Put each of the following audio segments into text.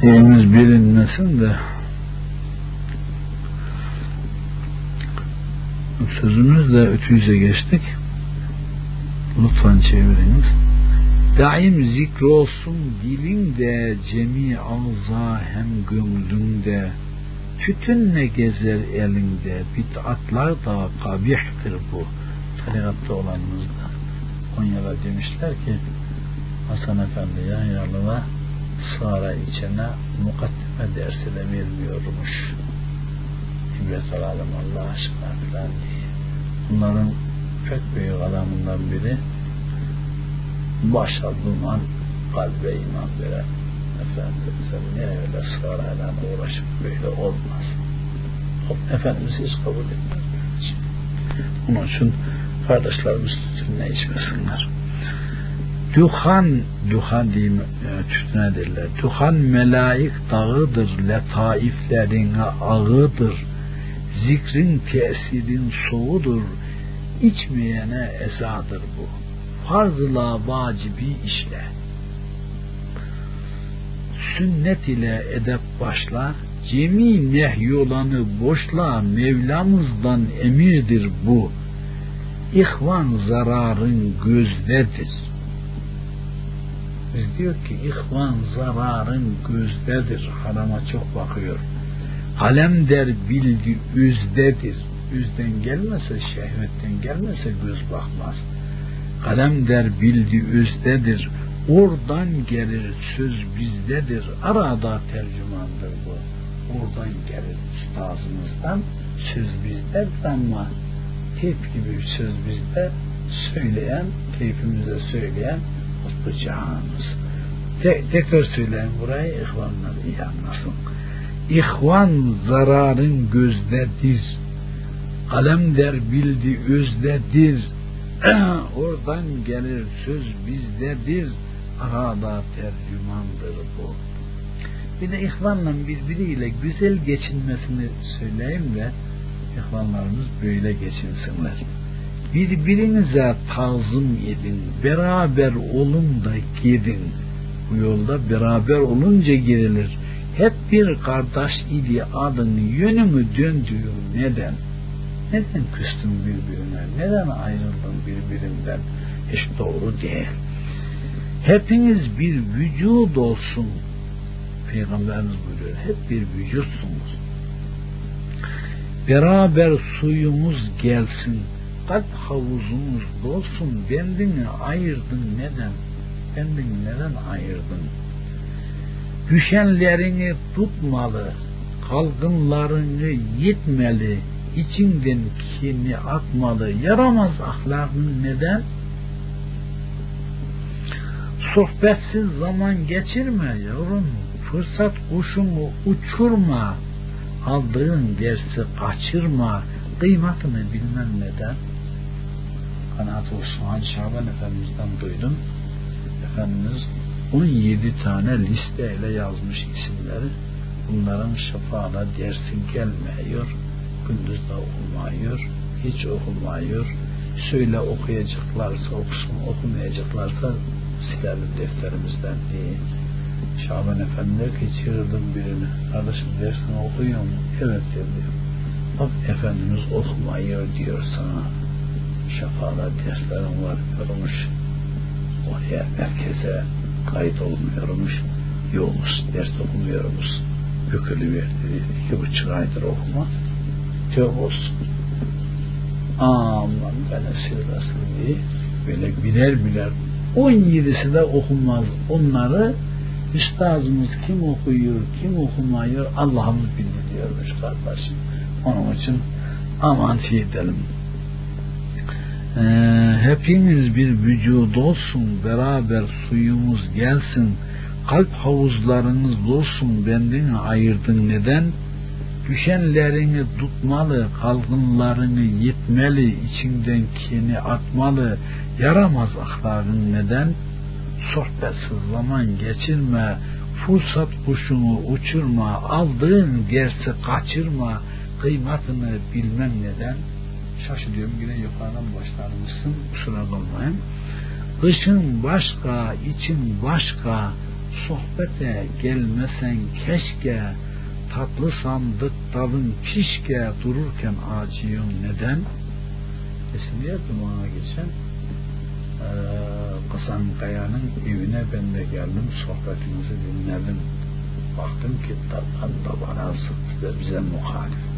şeyimiz bilinmesin de sözümüzle ötüyüze geçtik. Lütfen çeviriniz. Daim zikri olsun dilinde, cemi ağza hem gönlünde, tütünle gezer elinde, bid'atlar da kabihtir bu. Tarikatta olanımızda. Konya'da demişler ki, Hasan Efendi Yahyalı'na sonra içine mukaddime dersi de vermiyormuş. İbret alalım Allah aşkına filan diye. Bunların pek büyük adamından biri başa duman kalbe iman veren efendim sen niye öyle sırayla uğraşıp böyle olmaz Efendimiz hiç kabul etmez. Onun için kardeşlerimiz tütünle içmesinler Duhan, duhan diyeyim e, tütüne derler. Duhan melaik dağıdır, letaiflerine ağıdır. Zikrin tesirin soğudur, içmeyene ezadır bu. Farzla vacibi işle. Sünnet ile edep başla, cemi nehyolanı boşla, Mevlamızdan emirdir bu. İhvan zararın gözdedir biz diyor ki ihvan zararın gözdedir. Harama çok bakıyor. Kalem der bildi üzdedir. Üzden gelmese şehvetten gelmese göz bakmaz. Kalem der bildi üzdedir. Oradan gelir söz bizdedir. Arada tercümandır bu. Oradan gelir üstazımızdan söz bizdedir ama teyp gibi söz bizde söyleyen, teyfimize söyleyen bıçağınız. Te tekrar söyleyin burayı ihvanlar iyi anlasın. İhvan zararın gözdedir. Kalem der bildi özdedir. Oradan gelir söz bizdedir. Arada tercümandır bu. Bir de ihvanla birbiriyle güzel geçinmesini söyleyeyim ve ihvanlarımız böyle geçinsinler birbirinize tazım edin, beraber olun da gidin. Bu yolda beraber olunca girilir. Hep bir kardeş idi adın yönümü döndüğüm neden? Neden küstün birbirine? Neden ayrıldın birbirinden? Hiç doğru değil. Hepiniz bir vücut olsun. Peygamberimiz buyuruyor. Hep bir vücutsunuz. Beraber suyumuz gelsin kalp havuzumuz dolsun bendini ayırdın neden? Bendini neden ayırdın? Düşenlerini tutmalı, kalgınlarını yitmeli, içinden kini atmalı, yaramaz ahlakın neden? Sohbetsiz zaman geçirme yavrum, fırsat kuşumu uçurma, aldığın dersi kaçırma, kıymatını bilmem neden? Kanaat olsun Şaban Efendimiz'den duydum. Efendimiz 17 tane listeyle yazmış isimleri. Bunların şafağına dersi gelmiyor. Gündüz de okunmuyor. Hiç okunmuyor. Söyle okuyacaklarsa okusun, okumayacaklarsa silelim defterimizden diye. Şaban Efendi çığırdım birini. Kardeşim dersini okuyor mu? Evet diyor. Bak Efendimiz okumayıyor diyor sana şafada derslerim var yorulmuş. Oraya merkeze kayıt olmuyormuş. Yoğunuz ders okumuyoruz. Bükülü verdi iki buçuk aydır okuma. Olsun. Aman bana sırlasın diye böyle birer birer 17'si de okunmaz. Onları üstazımız kim okuyor kim okumuyor Allah'ımız bildi diyormuş kardeşim. Onun için aman şey edelim ee, hepiniz bir vücud olsun beraber suyumuz gelsin kalp havuzlarınız dolsun bendini ayırdın. Neden? Düşenlerini tutmalı kalgınlarını yitmeli içinden kini atmalı yaramaz ahlakın neden? Sohbetsiz zaman geçirme fırsat kuşunu uçurma aldığın gerse kaçırma kıymatını bilmem neden şaşırıyorum yine yukarıdan başlarmışsın kusura bakmayın. Kışın başka için başka sohbete gelmesen keşke tatlı sandık dalın kişke dururken acıyım neden? Esini yaptım ona geçen ee, Kısan Kaya'nın evine ben de geldim sohbetinizi dinledim. Baktım ki tatlan da bana zıt bize muhalif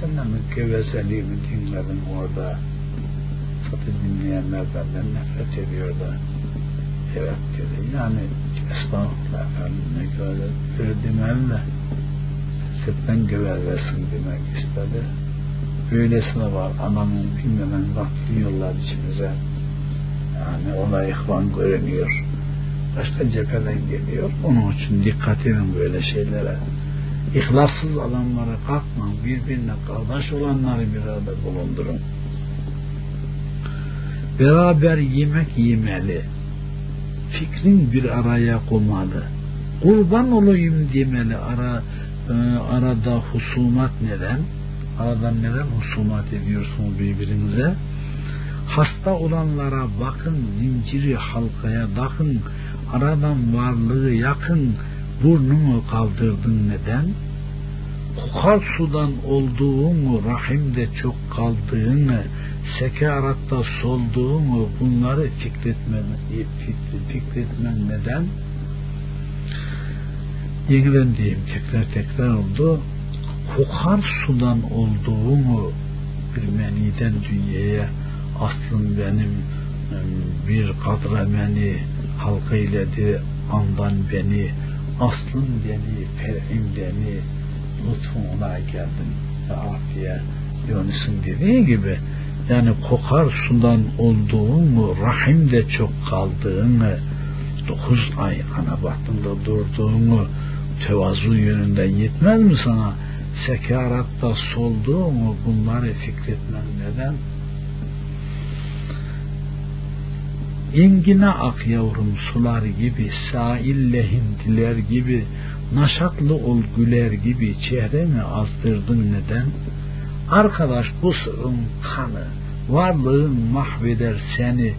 sen de mükevezeliğimi dinledin orada. Fatı dinleyenler benden nefret ediyor da. Evet dedi. Yani estağfurullah efendim ne kadar verdim elle sırttan göverversin demek istedi. Böylesine var. Anamın bilmeden baktırıyorlar içimize. Yani ona ihvan görünüyor başka cepheden geliyor. Onun için dikkat edin böyle şeylere İhlassız adamlara kalkma birbirine kardeş olanları bir arada bulundurun. Beraber yemek yemeli. Fikrin bir araya komalı kurban olayım demeli. Ara, e, arada husumat neden? Aradan neden husumat ediyorsunuz birbirinize? Hasta olanlara bakın zinciri halkaya takın. Aradan varlığı yakın burnunu kaldırdın neden? Kokar sudan olduğunu rahimde çok kaldığını sekaratta solduğumu bunları fikretmen, fikretmen neden? Yeniden diyeyim tekrar tekrar oldu. Kokar sudan olduğumu bir meniden dünyaya aslım benim bir kadrameni halka iledi andan beni aslım beni ferim beni lütfunla geldim ve afiye Yunus'un dediği gibi yani kokar sudan olduğunu rahimde çok kaldığını dokuz ay ana bahtında durduğunu tevazu yönünden yetmez mi sana? Sekaratta solduğunu bunları fikretmen neden Engine ak yavrum sular gibi, sahille hindiler gibi, naşatlı ol güler gibi çehremi azdırdın neden? Arkadaş bu sırrın kanı, varlığın mahveder seni,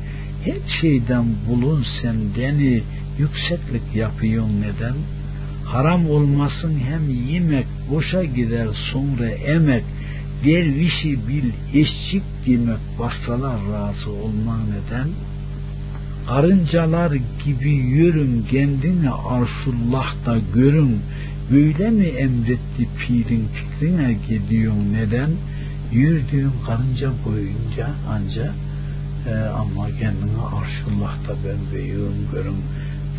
her şeyden bulun sendeni, yükseklik yapıyorsun neden? Haram olmasın hem yemek, boşa gider sonra emek, dervişi bil eşçik demek, başkalar razı olma neden? Karıncalar gibi yürün kendini arşullahta görün, böyle mi emretti pirin fikrine gidiyorsun neden? Yürüdüğün karınca boyunca anca e, ama kendini arşullahta ben büyüğüm görün.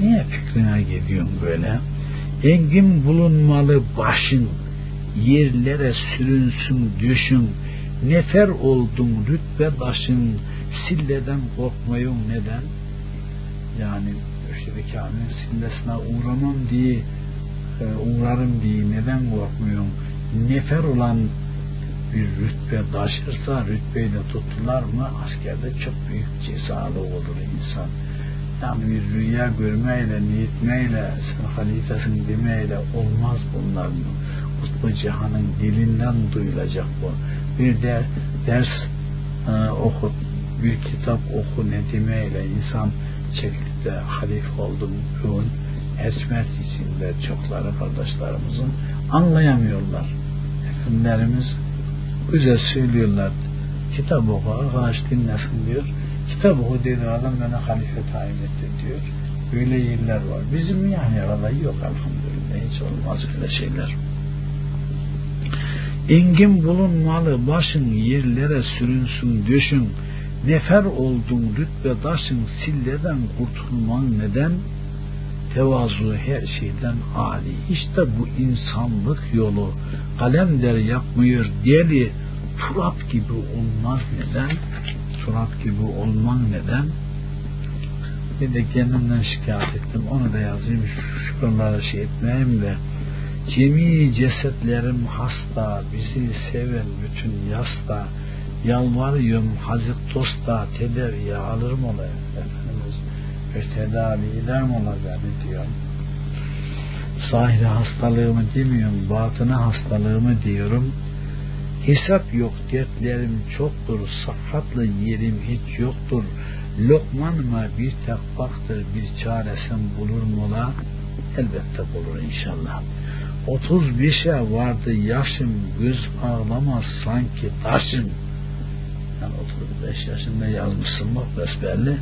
Niye fikrine gidiyorsun böyle? Engin bulunmalı başın, yerlere sürünsün düşün, nefer oldun rütbe başın, silleden korkmayın neden? Yani Mürşid-i Kamil'in sillesine uğramam diye e, uğrarım diye neden korkmuyorum? Nefer olan bir rütbe taşırsa rütbeyle tuttular mı askerde çok büyük cezalı olur insan. Yani bir rüya görmeyle, niyetmeyle, sen halifesin demeyle olmaz bunlar mı? Kutbu Cihan'ın dilinden duyulacak bu. Bir de ders e, oku, bir kitap oku ne demeyle insan çekip de halife oldum bugün hizmet içinde çokları kardeşlerimizin anlayamıyorlar. Efendilerimiz güzel söylüyorlar. Kitap oku, arkadaş dinlesin diyor. Kitap oku dedi adam bana halife tayin etti diyor. Böyle yerler var. Bizim yani arada yok elhamdülillah. Hiç olmaz öyle şeyler. Engin bulunmalı başın yerlere sürünsün düşün nefer oldun rütbe taşın silleden kurtulman neden? Tevazu her şeyden âli. İşte bu insanlık yolu. Kalemler yapmıyor deli turap gibi olmaz neden? Turap gibi olman neden? Bir de kendimden şikayet ettim. Onu da yazayım. Konulara şey etmeyeyim de. Cemi cesetlerim hasta bizi seven bütün yasta yalvarıyorum Hazreti Dosta tedaviye alırım ola Efendimiz bir tedavi eder mi ola beni diyor sahili hastalığımı demiyorum batını hastalığımı diyorum. Hesap yok dertlerim çoktur sıhhatlı yerim hiç yoktur. Lokmanıma bir tek baktır bir çaresin bulur mola elbette bulur inşallah. 35'e vardı yaşım göz ağlamaz sanki taşım yani 35 yaşında yazmışsın bak besbelli.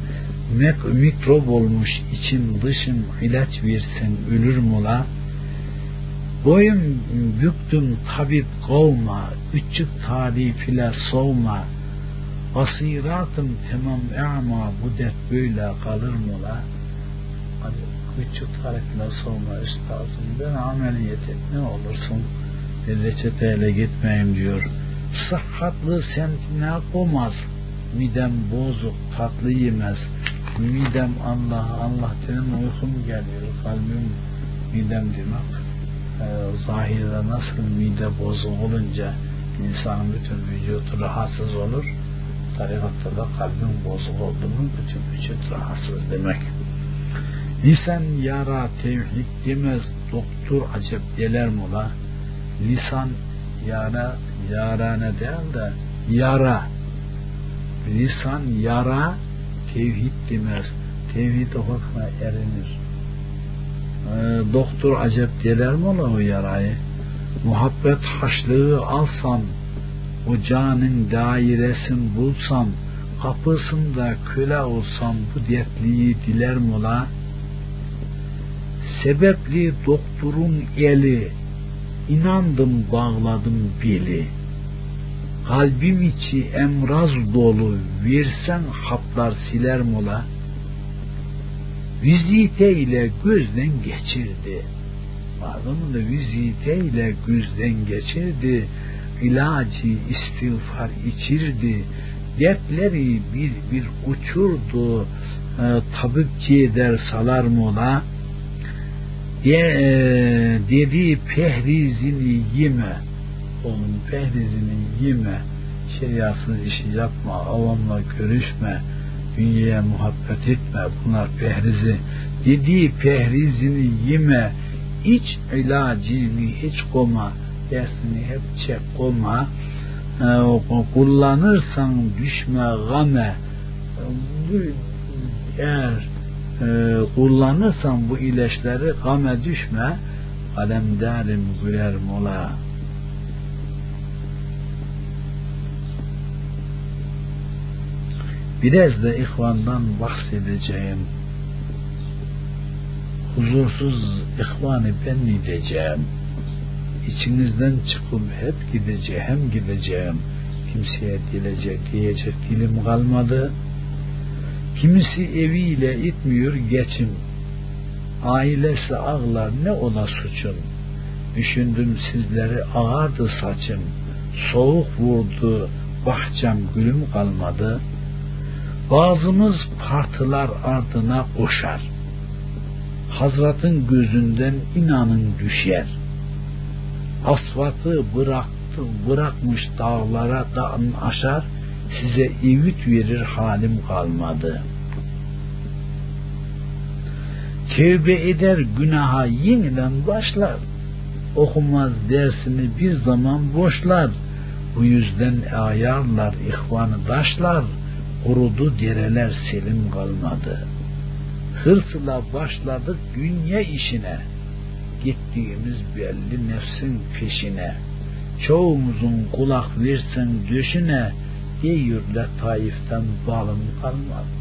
Mikrop olmuş içim dışım ilaç versin ölür mola boyun büktüm tabip kovma küçük tarif ile soğuma basiratım tamam ama bu dert böyle kalır mola hadi küçük tarifle soğuma üstadım ben ameliyet et ne olursun? Bir reçeteyle gitmeyeyim diyor sıhhatlı semtine koymaz midem bozuk tatlı yemez. Midem Allah Allah dedim uykum geliyor kalbim midem demek. E, zahirde nasıl mide bozuk olunca insanın bütün vücudu rahatsız olur? Tarikatta da kalbin bozuk oldu mu bütün vücut rahatsız demek. Lisan yara tevhid demez doktor acep deler mola lisan yara yarane değil de yara. Lisan yara tevhid demez. Tevhid okutma erinir. Ee, doktor acep deler mi ola o yarayı? Muhabbet haşlığı alsam o canın dairesin bulsam kapısında köle olsam bu dertliyi diler mola sebepli doktorun eli inandım bağladım beli kalbim içi emraz dolu versen haplar siler mola. Vizite ile gözden geçirdi. Adamı da vizite ile gözden geçirdi. İlacı istiğfar içirdi. Dertleri bir bir uçurdu. E, tabipçi eder salar mola e, dedi pehrizini yeme. Oğlum pehrizini yeme. Şeriatsız işi yapma avamla görüşme dünyaya muhabbet etme. Bunlar pehrizi dediği pehrizini yeme. İç ilacını hiç koma dersini hep çek koma e, kullanırsan düşme game. Eğer e, kullanırsan bu ilaçları game düşme. Kalemdarim güler mola. Biraz da ihvandan bahsedeceğim. Huzursuz ihvanı ben mi diyeceğim içinizden çıkıp hep gideceğim gideceğim. Kimseye dilecek diyecek dilim kalmadı kimisi eviyle itmiyor geçim. Ailesi ağlar ne ola suçum? Düşündüm sizleri ağardı saçım. Soğuk vurdu bahçem gülüm kalmadı. Bazımız partılar ardına koşar. Hazratın gözünden inanın düşer. Asfaltı bıraktı, bırakmış dağlara dağın aşar size ivit verir halim kalmadı. Tevbe eder günaha yeniden başlar. Okumaz dersini bir zaman boşlar. Bu yüzden ayarlar ihvanı taşlar. Kurudu dereler selim kalmadı. Hırsla başladık dünya işine. Gittiğimiz belli nefsin peşine. Çoğumuzun kulak versen döşüne Eyyur'la Taif'ten balım kalmadı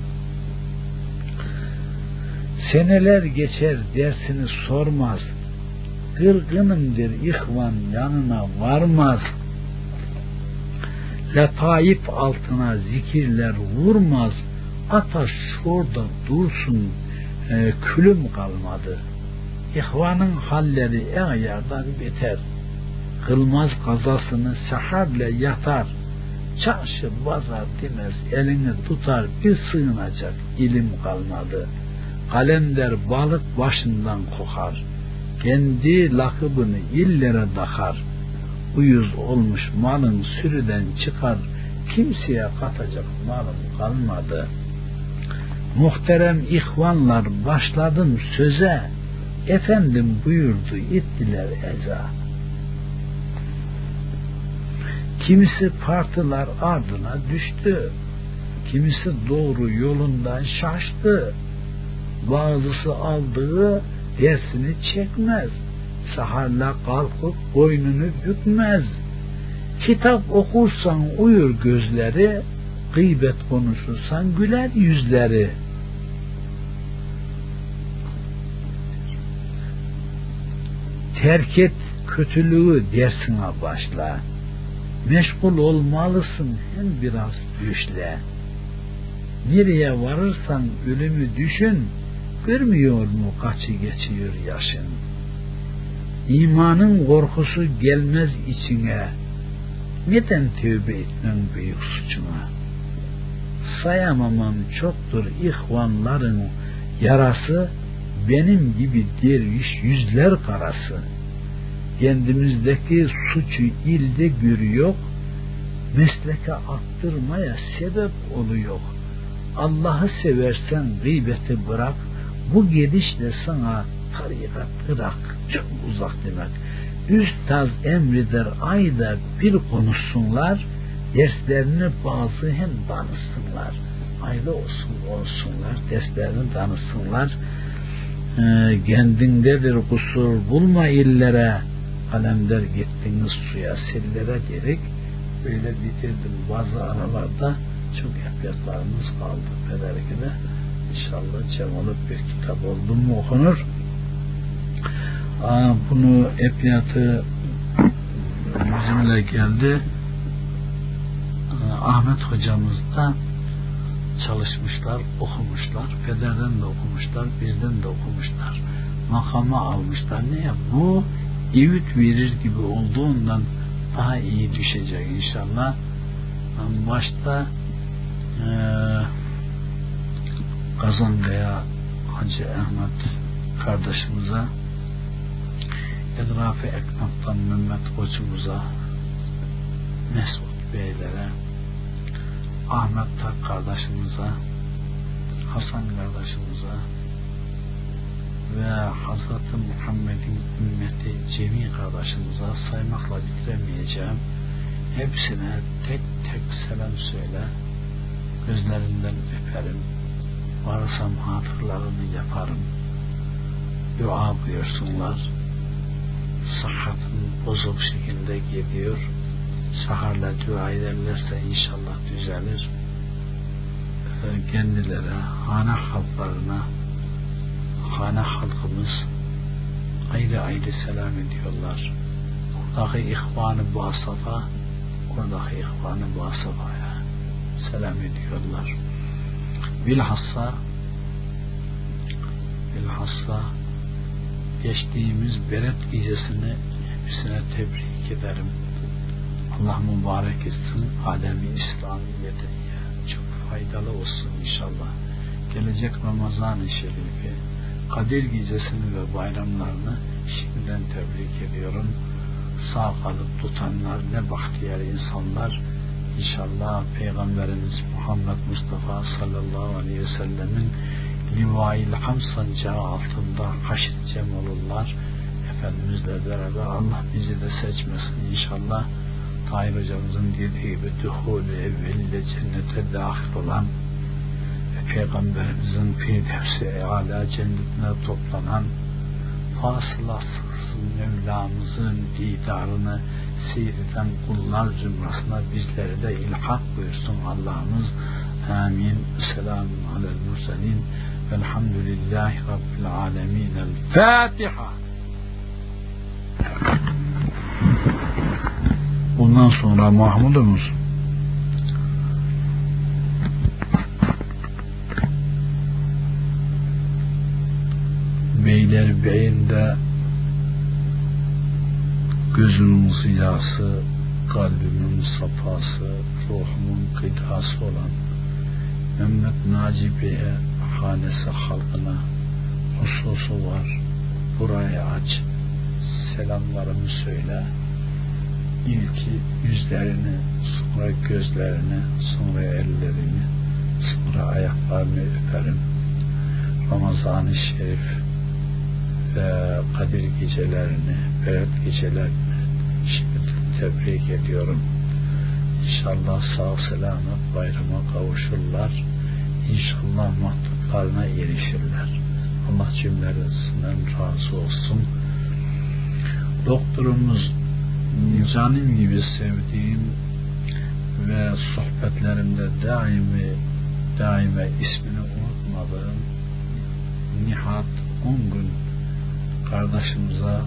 seneler geçer dersini sormaz. Kırgınımdır ihvan yanına varmaz. Letaif altına zikirler vurmaz. Ataş şurada dursun e, külüm kalmadı. İhvanın halleri en yerden beter. Kılmaz kazasını seherle yatar çarşı bazar demez elini tutar bir sığınacak ilim kalmadı. Kalender balık başından kokar kendi lakıbını illere takar. Uyuz olmuş malın sürüden çıkar kimseye katacak malım kalmadı. Muhterem ihvanlar başladım söze efendim buyurdu ittiler eza kimisi partiler ardına düştü kimisi doğru yolundan şaştı. Bazısı aldığı dersini çekmez. Saharla kalkıp boynunu bükmez. Kitap okursan uyur gözleri, gıybet konuşursan güler yüzleri. Terk et kötülüğü dersine başla. Meşgul olmalısın hem biraz düşle. Nereye varırsan ölümü düşün, görmüyor mu kaçı geçiyor yaşın? İmanın korkusu gelmez içine, neden tövbe etmem büyük suçuna? Sayamamam çoktur ihvanların yarası, benim gibi derviş yüzler karası. Kendimizdeki suçu ilde görüyor, mesleke attırmaya sebep oluyor. Allah'ı seversen gıybeti bırak, bu gidişle sana tarikat Irak çok uzak demek. Üstaz emreder ayda bir konuşsunlar, derslerini bazı hem danışsınlar. Ayda olsun olsunlar, derslerini danışsınlar. Ee, kendindedir kusur bulma illere, kalemler gittiniz suya sellere gerek. Böyle bitirdim bazı aralarda çok yapraklarımız kaldı pederkine. İnşallah cem olup bir kitap oldu mu okunur. Aa, bunu epyatı bizimle geldi. Ahmet hocamız da çalışmışlar, okumuşlar. Pederden de okumuşlar, bizden de okumuşlar. Makama almışlar. Niye? Bu ivit verir gibi olduğundan daha iyi düşecek inşallah. Başta e, Kazan veya Hacı Ahmet kardeşimize Edrafi Eknaf'tan Mehmet Koçumuza Mesut Beylere Ahmet Tak kardeşimize Hasan kardeşimize ve Hazreti Muhammed'in ümmeti Cemi kardeşimize saymakla bitiremeyeceğim. Hepsine tek tek selam söyle. Gözlerinden öperim. Varsam hatırlarını yaparım. Dua buyursunlar. Sıhhatın bozuk şekilde gidiyor. Saharla dua ederlerse inşallah düzelir. Kendileri, hane halklarına, hane halkımız ayrı ayrı selam ediyorlar. Oradaki ihvanı bu asafa, oradaki ihvanı bu asafaya selam ediyorlar. Bilhassa bilhassa geçtiğimiz beret gecesini hepsine tebrik ederim. Allah mübarek etsin alemi İslamiyete çok faydalı olsun inşallah. Gelecek Ramazan-ı Şerifi Kadir gecesini ve bayramlarını şimdiden tebrik ediyorum. Sağ kalıp tutanlar ne bahtiyar insanlar İnşallah Peygamberimiz Muhammed Mustafa sallallahu aleyhi ve sellemin Livail Ham sancağı altında haşit cem olurlar. Efendimizle beraber Allah bizi de seçmesin inşallah. Tahir hocamızın dediği gibi duhulü evveliyle cennete dahil olan Peygamberimizin firdevsi ala cennetine toplanan fasılasız Mevlamızın didarını seyreden kullar zümrasına bizleri de ilhak buyursun Allah'ımız. Amin. Selamun alel murselin. Velhamdülillahi Rabbil alemin. El Fatiha. Bundan sonra Mahmud'umuz Beylerbeyi'nde gözümün ziyası, kalbimin safası, ruhumun gıdası olan Mehmet Naci Bey'e, hanesi halkına hususu var. Burayı aç, selamlarımı söyle. İlki yüzlerini, sonra gözlerini, sonra ellerini, sonra ayaklarını öperim. Ramazan-ı Şerif ve Kadir gecelerini, Berat gecelerini şimdi tebrik ediyorum. İnşallah sağ selamet bayrama kavuşurlar. İnşallah mahdutlarına erişirler. Allah cümlesinden razı olsun. Doktorumuz canım gibi sevdiğim ve sohbetlerimde daimi daime ismini unutmadığım Nihat 10 gün kardeşimize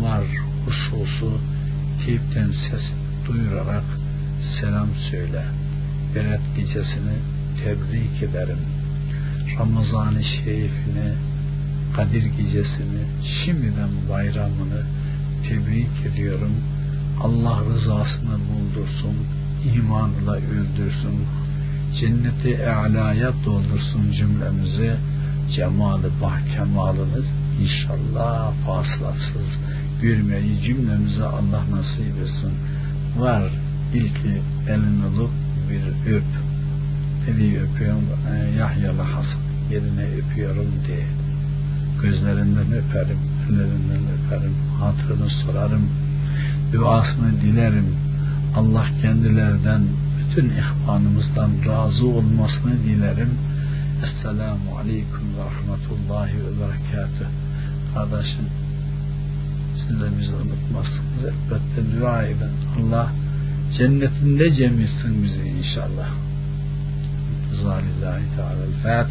var hususu teypten ses duyurarak selam söyle. Berat gecesini tebrik ederim. Ramazan-ı Şerifini, Kadir gecesini, şimdiden bayramını tebrik ediyorum. Allah rızasını buldursun, imanla öldürsün, cenneti e'laya doldursun cümlemizi, cemalı bah kemalını inşallah faslasız görmeyi cümlemize Allah nasip etsin. Var ilki elini alıp bir öp. Eli öpüyorum, e, Yahyalı Hasan yerine öpüyorum diye. Gözlerinden öperim, ellerinden öperim, hatırını sorarım, duasını dilerim. Allah kendilerden, bütün ihvanımızdan razı olmasını dilerim. Esselamu Aleyküm ve Rahmetullahi ve Berekatuhu. Kardeşim, siz de bizi unutmazsınız. Elbette dua edin. Allah cennetinde cem etsin bizi inşallah. Zalillahi Teala. Fatiha.